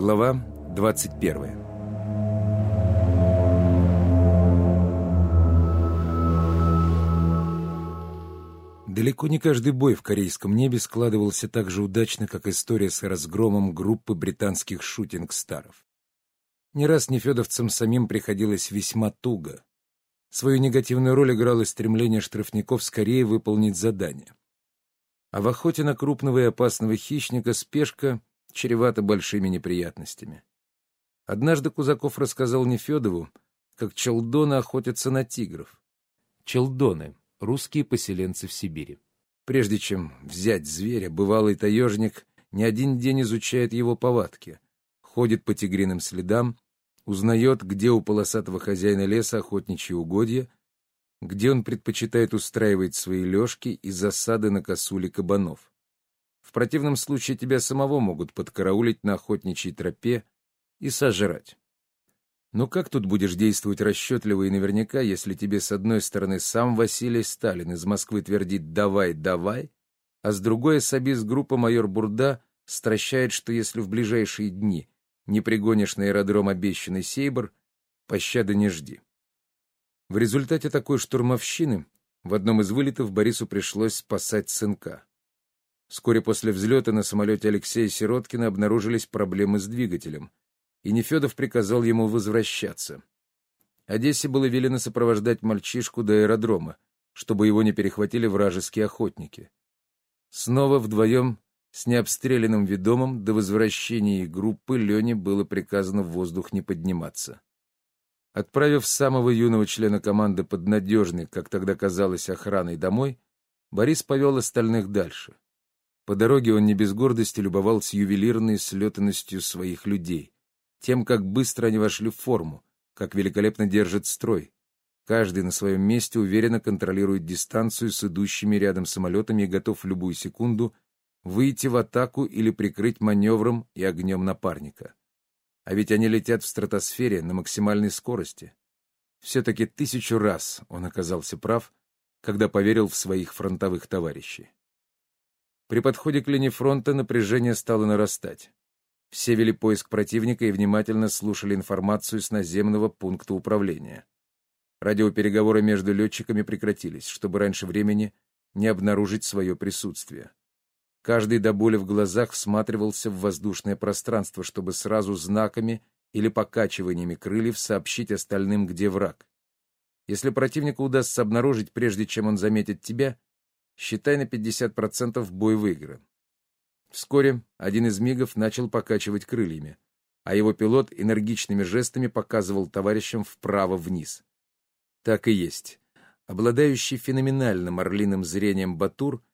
Глава 21 Далеко не каждый бой в корейском небе складывался так же удачно, как история с разгромом группы британских шутинг-старов. Не раз нефедовцам самим приходилось весьма туго. Свою негативную роль играло стремление штрафников скорее выполнить задание. А в охоте на крупного и опасного хищника спешка чревата большими неприятностями. Однажды Кузаков рассказал Нефедову, как челдоны охотятся на тигров. Челдоны — русские поселенцы в Сибири. Прежде чем взять зверя, бывалый таежник не один день изучает его повадки, ходит по тигриным следам, узнает, где у полосатого хозяина леса охотничьи угодья, где он предпочитает устраивать свои лёжки и засады на косули кабанов. В противном случае тебя самого могут подкараулить на охотничьей тропе и сожрать. Но как тут будешь действовать расчетливо и наверняка, если тебе с одной стороны сам Василий Сталин из Москвы твердит «давай, давай», а с другой особист группа майор Бурда стращает, что если в ближайшие дни не пригонишь на аэродром обещанный Сейбр, пощады не жди. В результате такой штурмовщины в одном из вылетов Борису пришлось спасать сынка. Вскоре после взлета на самолете Алексея Сироткина обнаружились проблемы с двигателем, и Нефедов приказал ему возвращаться. Одессе было велено сопровождать мальчишку до аэродрома, чтобы его не перехватили вражеские охотники. Снова вдвоем с необстрелянным ведомым до возвращения группы Лене было приказано в воздух не подниматься. Отправив самого юного члена команды под надежной, как тогда казалось, охраной домой, Борис повел остальных дальше. По дороге он не без гордости любовался ювелирной слетанностью своих людей, тем, как быстро они вошли в форму, как великолепно держат строй. Каждый на своем месте уверенно контролирует дистанцию с идущими рядом самолетами и готов в любую секунду выйти в атаку или прикрыть маневром и огнем напарника. А ведь они летят в стратосфере на максимальной скорости. Все-таки тысячу раз он оказался прав, когда поверил в своих фронтовых товарищей. При подходе к линии фронта напряжение стало нарастать. Все вели поиск противника и внимательно слушали информацию с наземного пункта управления. Радиопереговоры между летчиками прекратились, чтобы раньше времени не обнаружить свое присутствие. Каждый до боли в глазах всматривался в воздушное пространство, чтобы сразу знаками или покачиваниями крыльев сообщить остальным, где враг. Если противнику удастся обнаружить, прежде чем он заметит тебя, считай на 50% бой выигран. Вскоре один из мигов начал покачивать крыльями, а его пилот энергичными жестами показывал товарищам вправо-вниз. Так и есть. Обладающий феноменальным орлиным зрением Батур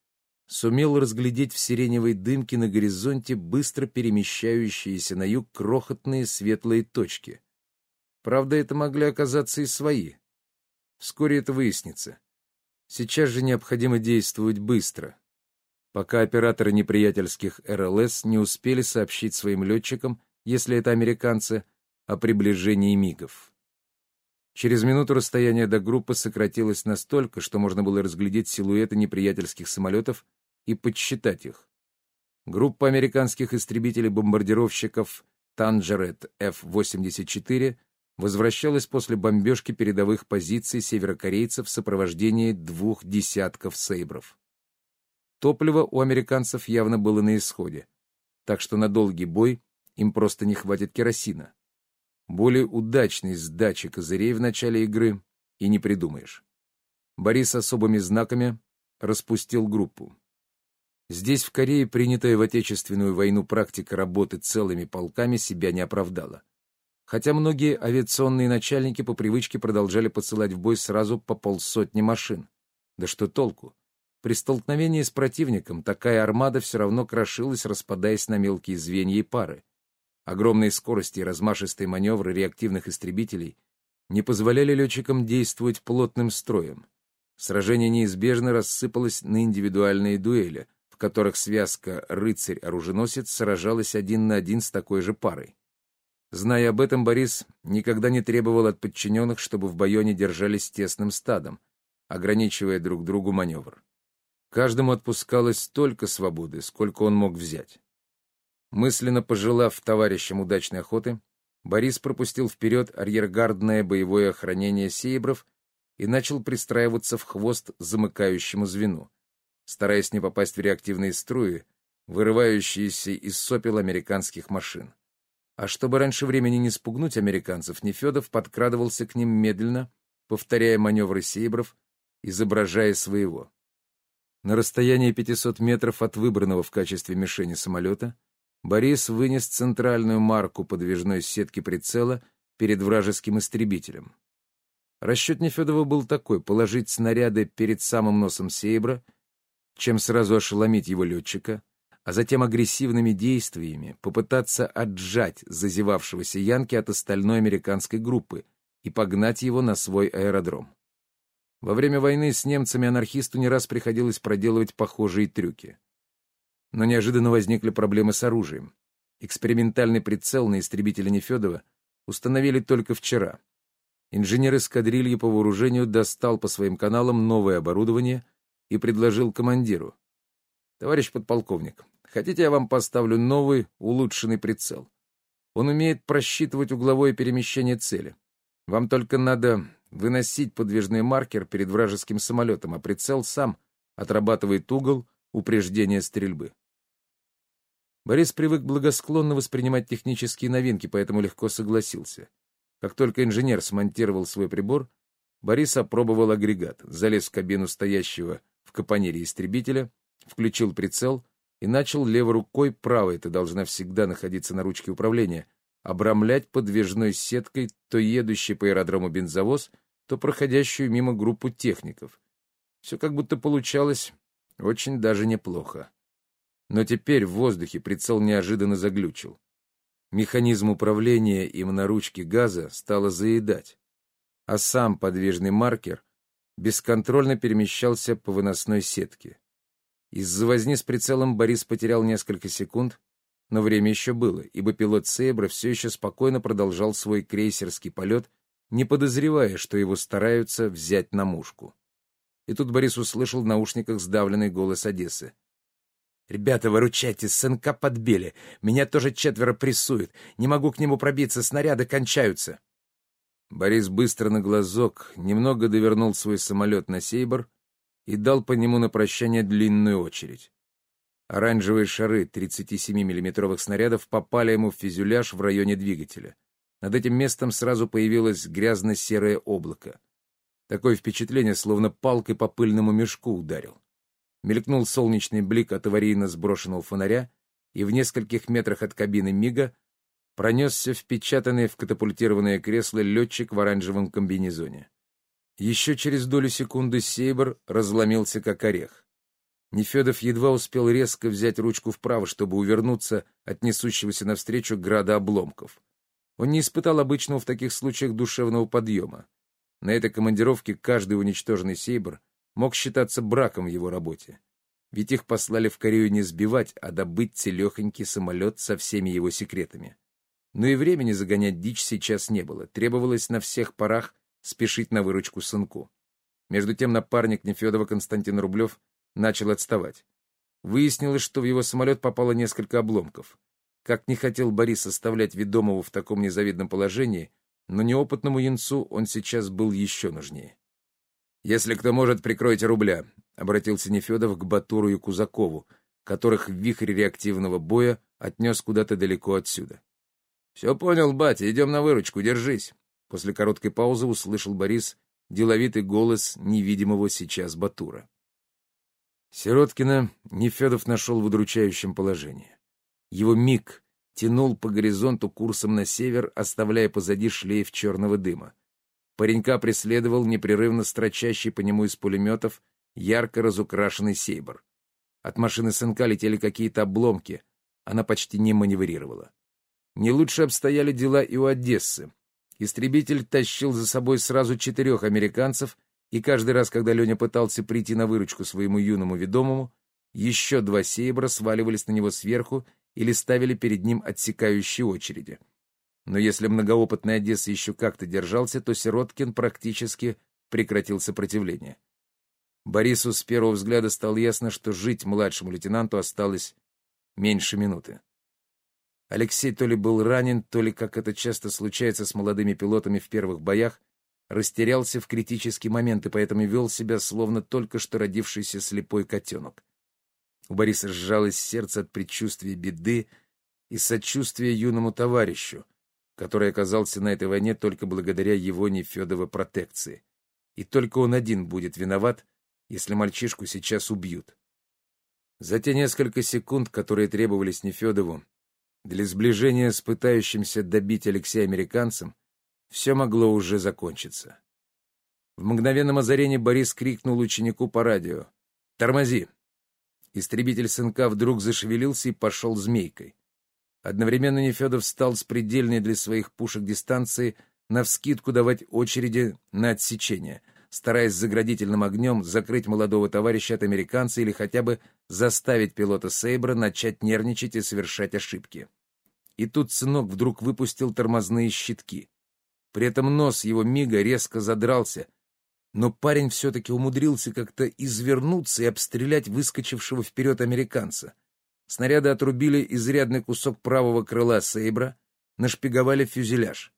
сумел разглядеть в сиреневой дымке на горизонте быстро перемещающиеся на юг крохотные светлые точки. Правда, это могли оказаться и свои. Вскоре это выяснится. Сейчас же необходимо действовать быстро, пока операторы неприятельских РЛС не успели сообщить своим летчикам, если это американцы, о приближении мигов. Через минуту расстояние до группы сократилось настолько, что можно было разглядеть силуэты неприятельских самолетов и подсчитать их. Группа американских истребителей-бомбардировщиков Танжерет F-84 возвращалась после бомбежки передовых позиций северокорейцев в сопровождении двух десятков сейбров. Топливо у американцев явно было на исходе, так что на долгий бой им просто не хватит керосина. Более удачной сдачи козырей в начале игры и не придумаешь. Борис особыми знаками распустил группу. Здесь, в Корее, принятая в Отечественную войну практика работы целыми полками себя не оправдала. Хотя многие авиационные начальники по привычке продолжали посылать в бой сразу по полсотни машин. Да что толку? При столкновении с противником такая армада все равно крошилась, распадаясь на мелкие звенья и пары. Огромные скорости и размашистые маневры реактивных истребителей не позволяли летчикам действовать плотным строем. Сражение неизбежно рассыпалось на индивидуальные дуэли, в которых связка рыцарь-оруженосец сражалась один на один с такой же парой. Зная об этом, Борис никогда не требовал от подчиненных, чтобы в бою держались тесным стадом, ограничивая друг другу маневр. Каждому отпускалось столько свободы, сколько он мог взять. Мысленно пожелав товарищам удачной охоты, Борис пропустил вперед арьергардное боевое охранение сейбров и начал пристраиваться в хвост замыкающему звену, стараясь не попасть в реактивные струи, вырывающиеся из сопел американских машин. А чтобы раньше времени не спугнуть американцев, Нефедов подкрадывался к ним медленно, повторяя маневры сейбров, изображая своего. На расстоянии 500 метров от выбранного в качестве мишени самолета Борис вынес центральную марку подвижной сетки прицела перед вражеским истребителем. Расчет Нефедова был такой — положить снаряды перед самым носом Сейбра, чем сразу ошеломить его летчика, а затем агрессивными действиями попытаться отжать зазевавшегося Янки от остальной американской группы и погнать его на свой аэродром. Во время войны с немцами анархисту не раз приходилось проделывать похожие трюки. Но неожиданно возникли проблемы с оружием. Экспериментальный прицел на истребителе Нефедова установили только вчера. Инженер эскадрильи по вооружению достал по своим каналам новое оборудование и предложил командиру. «Товарищ подполковник, хотите, я вам поставлю новый, улучшенный прицел? Он умеет просчитывать угловое перемещение цели. Вам только надо выносить подвижный маркер перед вражеским самолетом, а прицел сам отрабатывает угол упреждения стрельбы. Борис привык благосклонно воспринимать технические новинки, поэтому легко согласился. Как только инженер смонтировал свой прибор, Борис опробовал агрегат, залез в кабину стоящего в капонере истребителя, включил прицел и начал левой рукой, правой, это должна всегда находиться на ручке управления, обрамлять подвижной сеткой то едущий по аэродрому бензовоз, то проходящую мимо группу техников. Все как будто получалось очень даже неплохо. Но теперь в воздухе прицел неожиданно заглючил. Механизм управления им на ручке газа стало заедать, а сам подвижный маркер бесконтрольно перемещался по выносной сетке. Из-за возни с прицелом Борис потерял несколько секунд, но время еще было, ибо пилот Сейбра все еще спокойно продолжал свой крейсерский полет, не подозревая, что его стараются взять на мушку. И тут Борис услышал в наушниках сдавленный голос Одессы. «Ребята, выручайте, сынка подбили. Меня тоже четверо прессуют. Не могу к нему пробиться, снаряды кончаются». Борис быстро на глазок немного довернул свой самолет на Сейбр и дал по нему на прощание длинную очередь. Оранжевые шары 37 миллиметровых снарядов попали ему в фюзеляж в районе двигателя. Над этим местом сразу появилось грязно-серое облако. Такое впечатление, словно палкой по пыльному мешку ударил. Мелькнул солнечный блик от аварийно сброшенного фонаря, и в нескольких метрах от кабины Мига пронесся впечатанный в катапультированное кресло летчик в оранжевом комбинезоне. Еще через долю секунды Сейбр разломился как орех. Нефедов едва успел резко взять ручку вправо, чтобы увернуться от несущегося навстречу града обломков. Он не испытал обычного в таких случаях душевного подъема. На этой командировке каждый уничтоженный сейбр мог считаться браком в его работе. Ведь их послали в Корею не сбивать, а добыть целехонький самолет со всеми его секретами. Но и времени загонять дичь сейчас не было. Требовалось на всех парах спешить на выручку сынку. Между тем напарник Нефедова Константин Рублев начал отставать. Выяснилось, что в его самолет попало несколько обломков. Как не хотел Борис оставлять ведомого в таком незавидном положении, но неопытному янцу он сейчас был еще нужнее. «Если кто может, прикройте рубля», — обратился Нефедов к Батуру и Кузакову, которых в вихре реактивного боя отнес куда-то далеко отсюда. «Все понял, батя, идем на выручку, держись». После короткой паузы услышал Борис деловитый голос невидимого сейчас Батура. Сироткина Нефедов нашел в удручающем положении. Его миг тянул по горизонту курсом на север, оставляя позади шлейф черного дыма. Паренька преследовал непрерывно строчащий по нему из пулеметов ярко разукрашенный сейбр. От машины сынка летели какие-то обломки, она почти не маневрировала. Не лучше обстояли дела и у Одессы. Истребитель тащил за собой сразу четырех американцев и каждый раз, когда Леня пытался прийти на выручку своему юному ведомому, еще два сейбра сваливались на него сверху или ставили перед ним отсекающие очереди. Но если многоопытный Одесса еще как-то держался, то Сироткин практически прекратил сопротивление. Борису с первого взгляда стало ясно, что жить младшему лейтенанту осталось меньше минуты. Алексей то ли был ранен, то ли, как это часто случается с молодыми пилотами в первых боях, растерялся в критический момент и поэтому вел себя, словно только что родившийся слепой котенок. У Бориса сжалось сердце от предчувствия беды и сочувствия юному товарищу, который оказался на этой войне только благодаря его Нефедовой протекции. И только он один будет виноват, если мальчишку сейчас убьют. За те несколько секунд, которые требовались Нефедову для сближения с пытающимся добить Алексея американцем, все могло уже закончиться. В мгновенном озарении Борис крикнул ученику по радио. «Тормози!» Истребитель сынка вдруг зашевелился и пошел змейкой. Одновременно Нефедов стал с предельной для своих пушек дистанции навскидку давать очереди на отсечение, стараясь заградительным огнем закрыть молодого товарища от американца или хотя бы заставить пилота Сейбра начать нервничать и совершать ошибки. И тут сынок вдруг выпустил тормозные щитки. При этом нос его мига резко задрался, но парень все-таки умудрился как-то извернуться и обстрелять выскочившего вперед американца. Снаряды отрубили изрядный кусок правого крыла Сейбра, нашпиговали фюзеляж.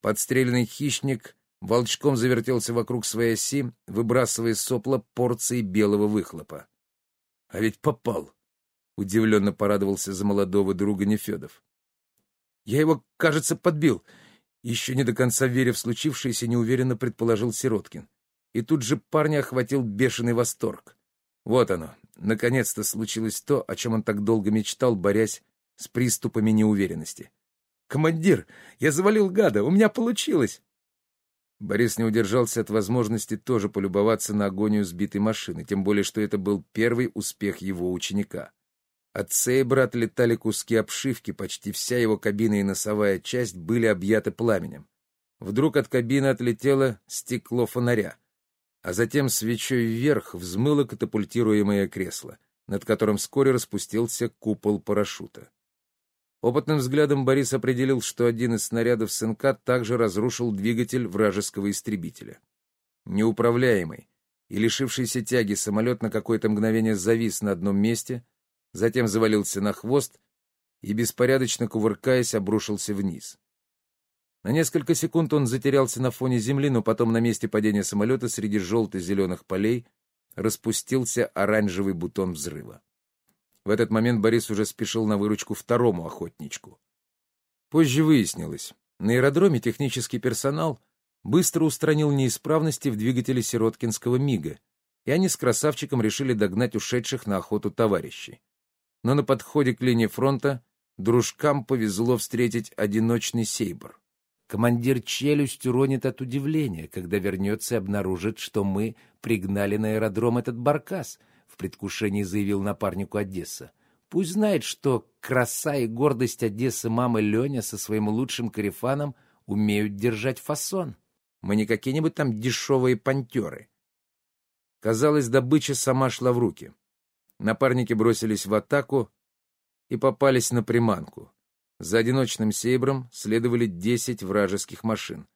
Подстреленный хищник волчком завертелся вокруг своей оси, выбрасывая сопла порции белого выхлопа. — А ведь попал! — удивленно порадовался за молодого друга Нефедов. — Я его, кажется, подбил. Еще не до конца веря в случившееся, неуверенно предположил Сироткин. И тут же парня охватил бешеный восторг. Вот оно, наконец-то случилось то, о чем он так долго мечтал, борясь с приступами неуверенности. «Командир, я завалил гада, у меня получилось!» Борис не удержался от возможности тоже полюбоваться на агонию сбитой машины, тем более, что это был первый успех его ученика. От Сейбра отлетали куски обшивки, почти вся его кабина и носовая часть были объяты пламенем. Вдруг от кабины отлетело стекло фонаря, а затем свечой вверх взмыло катапультируемое кресло, над которым вскоре распустился купол парашюта. Опытным взглядом Борис определил, что один из снарядов СНК также разрушил двигатель вражеского истребителя. Неуправляемый и лишившийся тяги самолет на какое-то мгновение завис на одном месте, затем завалился на хвост и, беспорядочно кувыркаясь, обрушился вниз. На несколько секунд он затерялся на фоне земли, но потом на месте падения самолета среди желто-зеленых полей распустился оранжевый бутон взрыва. В этот момент Борис уже спешил на выручку второму охотничку. Позже выяснилось, на аэродроме технический персонал быстро устранил неисправности в двигателе Сироткинского МИГа, и они с красавчиком решили догнать ушедших на охоту товарищей но на подходе к линии фронта дружкам повезло встретить одиночный сейбр. Командир челюсть уронит от удивления, когда вернется и обнаружит, что мы пригнали на аэродром этот баркас, в предвкушении заявил напарнику Одесса. Пусть знает, что краса и гордость Одессы мамы Леня со своим лучшим карифаном умеют держать фасон. Мы не какие-нибудь там дешевые пантеры. Казалось, добыча сама шла в руки. Напарники бросились в атаку и попались на приманку. За одиночным сейбром следовали десять вражеских машин.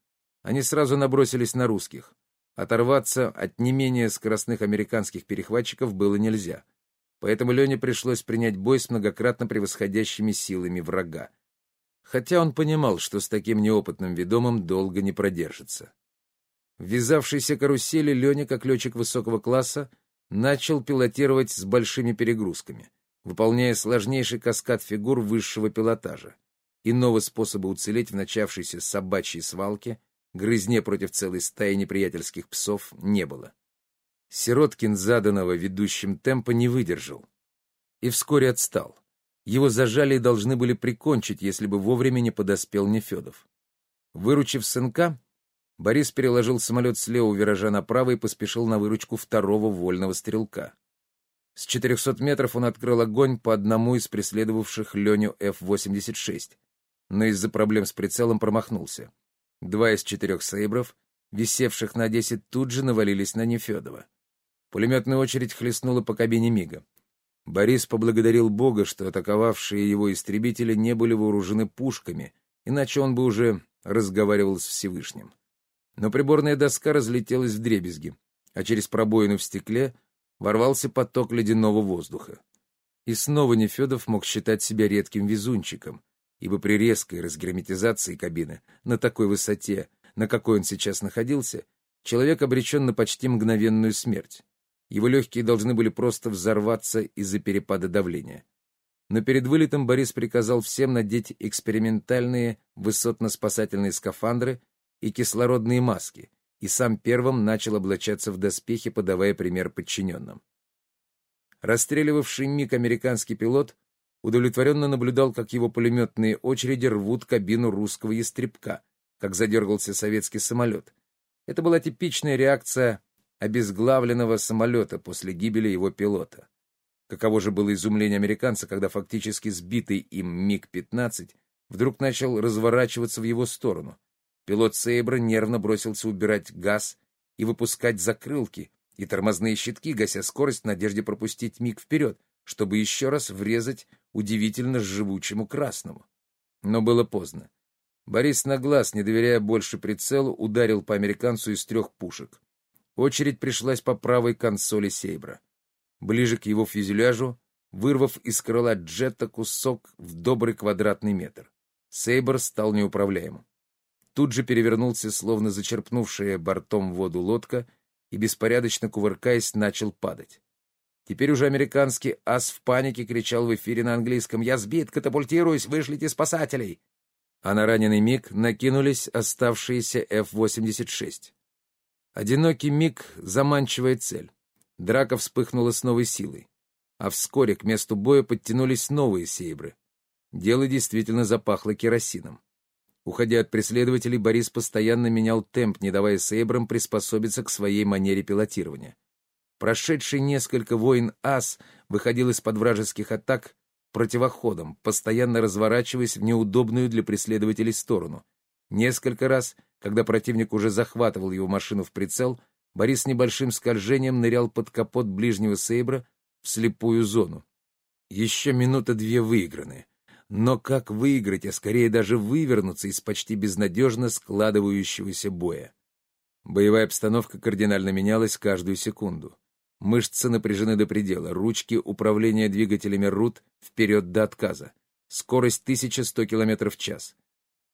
Они сразу набросились на русских. Оторваться от не менее скоростных американских перехватчиков было нельзя. Поэтому Лене пришлось принять бой с многократно превосходящими силами врага. Хотя он понимал, что с таким неопытным ведомым долго не продержится. В карусели Леня, как летчик высокого класса, начал пилотировать с большими перегрузками, выполняя сложнейший каскад фигур высшего пилотажа. Иного способа уцелеть в начавшейся собачьей свалке, грызне против целой стаи неприятельских псов, не было. Сироткин заданного ведущим темпа не выдержал и вскоре отстал. Его зажали и должны были прикончить, если бы вовремя не подоспел Нефедов. Выручив сынка, Борис переложил самолет с левого виража направо и поспешил на выручку второго вольного стрелка. С 400 метров он открыл огонь по одному из преследовавших Леню F-86, но из-за проблем с прицелом промахнулся. Два из четырех сейбров, висевших на 10, тут же навалились на Нефедова. Пулеметная очередь хлестнула по кабине МИГа. Борис поблагодарил Бога, что атаковавшие его истребители не были вооружены пушками, иначе он бы уже разговаривал с Всевышним но приборная доска разлетелась в дребезги, а через пробоину в стекле ворвался поток ледяного воздуха. И снова Нефедов мог считать себя редким везунчиком, ибо при резкой разгерметизации кабины на такой высоте, на какой он сейчас находился, человек обречен на почти мгновенную смерть. Его легкие должны были просто взорваться из-за перепада давления. Но перед вылетом Борис приказал всем надеть экспериментальные высотно-спасательные скафандры и кислородные маски, и сам первым начал облачаться в доспехи, подавая пример подчиненным. Расстреливавший миг американский пилот удовлетворенно наблюдал, как его пулеметные очереди рвут кабину русского ястребка, как задергался советский самолет. Это была типичная реакция обезглавленного самолета после гибели его пилота. Каково же было изумление американца, когда фактически сбитый им МиГ-15 вдруг начал разворачиваться в его сторону. Пилот Сейбра нервно бросился убирать газ и выпускать закрылки и тормозные щитки, гася скорость в надежде пропустить МиГ вперед, чтобы еще раз врезать удивительно живучему красному. Но было поздно. Борис на глаз, не доверяя больше прицелу, ударил по американцу из трех пушек. Очередь пришлась по правой консоли Сейбра. Ближе к его фюзеляжу, вырвав из крыла джета кусок в добрый квадратный метр. Сейбр стал неуправляемым. Тут же перевернулся, словно зачерпнувшая бортом воду лодка, и, беспорядочно кувыркаясь, начал падать. Теперь уже американский ас в панике кричал в эфире на английском «Я сбит, катапультируюсь, вышлите спасателей!» А на раненый миг накинулись оставшиеся F-86. Одинокий миг — заманчивая цель. Драка вспыхнула с новой силой. А вскоре к месту боя подтянулись новые сейбры. Дело действительно запахло керосином. Уходя от преследователей, Борис постоянно менял темп, не давая сейбрам приспособиться к своей манере пилотирования. Прошедший несколько войн ас выходил из-под вражеских атак противоходом, постоянно разворачиваясь в неудобную для преследователей сторону. Несколько раз, когда противник уже захватывал его машину в прицел, Борис небольшим скольжением нырял под капот ближнего сейбра в слепую зону. Еще минута-две выиграны. Но как выиграть, а скорее даже вывернуться из почти безнадежно складывающегося боя? Боевая обстановка кардинально менялась каждую секунду. Мышцы напряжены до предела, ручки управления двигателями РУТ вперед до отказа. Скорость 1100 км в час.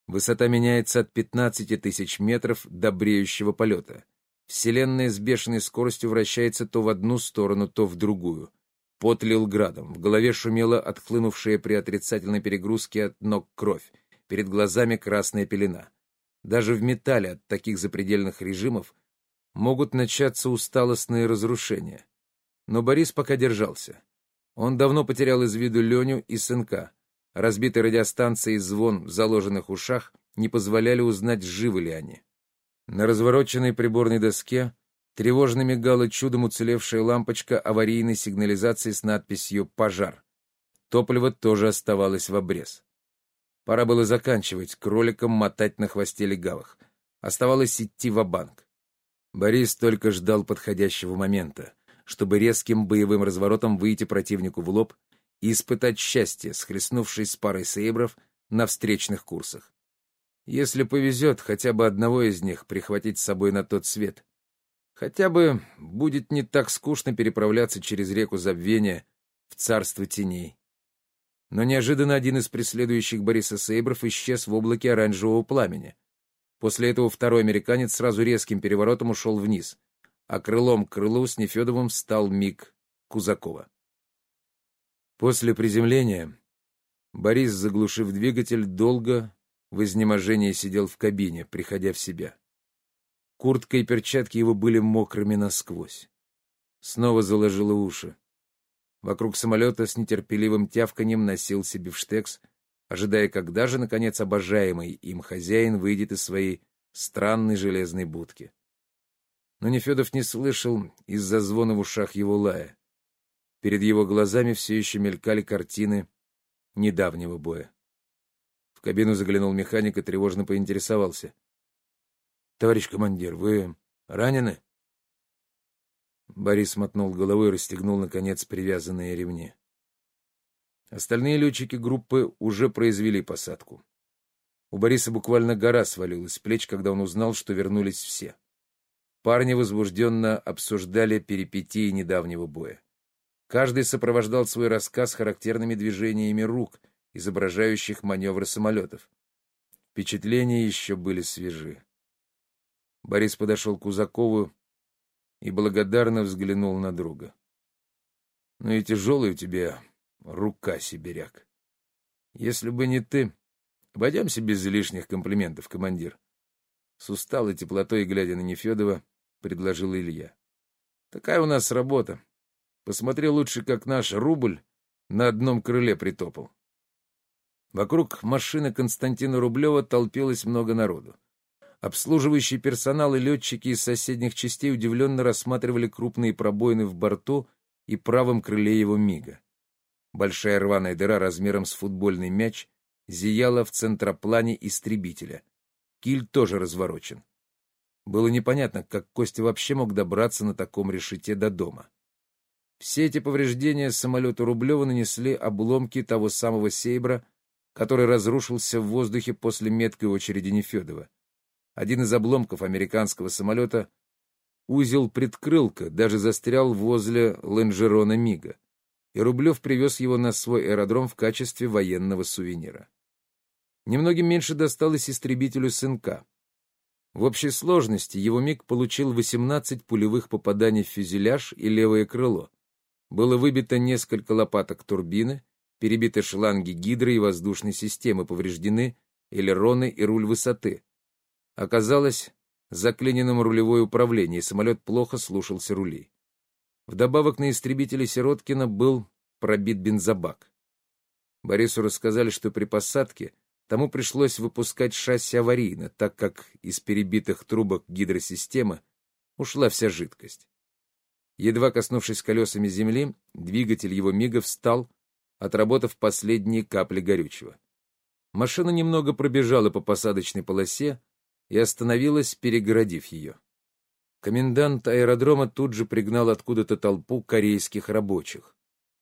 Высота меняется от 15 тысяч метров до бреющего полета. Вселенная с бешеной скоростью вращается то в одну сторону, то в другую. Пот лил градом, в голове шумела отхлынувшая при отрицательной перегрузке от ног кровь, перед глазами красная пелена. Даже в металле от таких запредельных режимов могут начаться усталостные разрушения. Но Борис пока держался. Он давно потерял из виду Леню и сынка. Разбитые радиостанции и звон в заложенных ушах не позволяли узнать, живы ли они. На развороченной приборной доске тревожно мигала чудом уцелевшая лампочка аварийной сигнализации с надписью «Пожар». Топливо тоже оставалось в обрез. Пора было заканчивать, кроликом мотать на хвосте легавых. Оставалось идти в банк Борис только ждал подходящего момента, чтобы резким боевым разворотом выйти противнику в лоб и испытать счастье, схлестнувшись с парой сейбров на встречных курсах. Если повезет, хотя бы одного из них прихватить с собой на тот свет. Хотя бы будет не так скучно переправляться через реку забвения в царство теней. Но неожиданно один из преследующих Бориса Сейбров исчез в облаке оранжевого пламени. После этого второй американец сразу резким переворотом ушел вниз, а крылом к крылу с Нефедовым встал миг Кузакова. После приземления Борис, заглушив двигатель, долго в изнеможении сидел в кабине, приходя в себя. Куртка и перчатки его были мокрыми насквозь. Снова заложило уши. Вокруг самолета с нетерпеливым тявканьем носился бифштекс — ожидая, когда же, наконец, обожаемый им хозяин выйдет из своей странной железной будки. Но Нефедов не слышал из-за звона в ушах его лая. Перед его глазами все еще мелькали картины недавнего боя. В кабину заглянул механик и тревожно поинтересовался. — Товарищ командир, вы ранены? Борис мотнул головой и расстегнул, наконец, привязанные ремни. Остальные летчики группы уже произвели посадку. У Бориса буквально гора свалилась с плеч, когда он узнал, что вернулись все. Парни возбужденно обсуждали перипетии недавнего боя. Каждый сопровождал свой рассказ характерными движениями рук, изображающих маневры самолетов. Впечатления еще были свежи. Борис подошел к Узакову и благодарно взглянул на друга. — Ну и тяжелая у тебя рука, сибиряк. Если бы не ты... Обойдемся без лишних комплиментов, командир. С усталой теплотой, глядя на Нефедова, предложил Илья. Такая у нас работа. Посмотри лучше, как наш рубль на одном крыле притопал. Вокруг машины Константина Рублева толпилось много народу. Обслуживающий персонал и летчики из соседних частей удивленно рассматривали крупные пробоины в борту и правом крыле его мига. Большая рваная дыра размером с футбольный мяч зияла в центроплане истребителя. Киль тоже разворочен. Было непонятно, как Костя вообще мог добраться на таком решете до дома. Все эти повреждения самолету Рублева нанесли обломки того самого «Сейбра», который разрушился в воздухе после меткой очереди Нефедова. Один из обломков американского самолета, узел предкрылка, даже застрял возле лонжерона Мига, и Рублев привез его на свой аэродром в качестве военного сувенира. Немногим меньше досталось истребителю СНК. В общей сложности его МиГ получил 18 пулевых попаданий в фюзеляж и левое крыло. Было выбито несколько лопаток турбины, перебиты шланги гидры и воздушной системы, повреждены элероны и руль высоты. Оказалось, заклиненным рулевое управление, и самолет плохо слушался рулей. Вдобавок на истребителе Сироткина был пробит бензобак. Борису рассказали, что при посадке тому пришлось выпускать шасси аварийно, так как из перебитых трубок гидросистемы ушла вся жидкость. Едва коснувшись колесами земли, двигатель его мига встал, отработав последние капли горючего. Машина немного пробежала по посадочной полосе и остановилась, перегородив ее. Комендант аэродрома тут же пригнал откуда-то толпу корейских рабочих.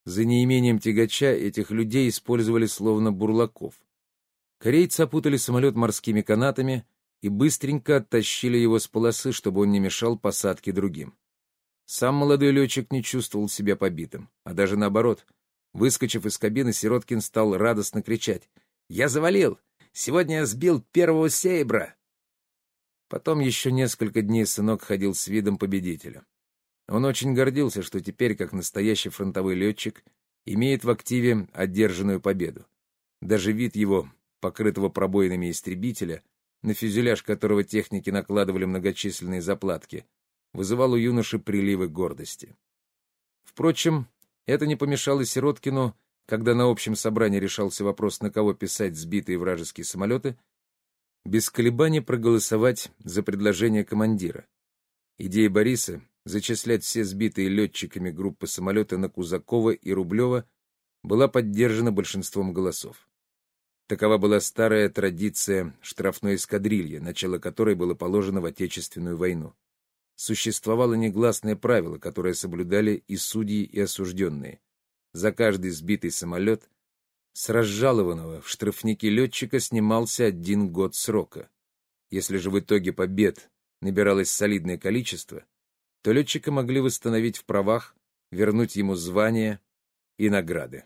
За неимением тягача этих людей использовали словно бурлаков. Корейцы опутали самолет морскими канатами и быстренько оттащили его с полосы, чтобы он не мешал посадке другим. Сам молодой летчик не чувствовал себя побитым, а даже наоборот. Выскочив из кабины, Сироткин стал радостно кричать. «Я завалил! Сегодня я сбил первого сейбра!» Потом еще несколько дней сынок ходил с видом победителя. Он очень гордился, что теперь, как настоящий фронтовой летчик, имеет в активе одержанную победу. Даже вид его, покрытого пробоинами истребителя, на фюзеляж которого техники накладывали многочисленные заплатки, вызывал у юноши приливы гордости. Впрочем, это не помешало Сироткину, когда на общем собрании решался вопрос, на кого писать сбитые вражеские самолеты, без колебаний проголосовать за предложение командира. Идея Бориса зачислять все сбитые летчиками группы самолета на Кузакова и Рублева была поддержана большинством голосов. Такова была старая традиция штрафной эскадрильи, начало которой было положено в Отечественную войну. Существовало негласное правило, которое соблюдали и судьи, и осужденные. За каждый сбитый самолет с разжалованного в штрафники летчика снимался один год срока. Если же в итоге побед набиралось солидное количество, то летчика могли восстановить в правах, вернуть ему звание и награды.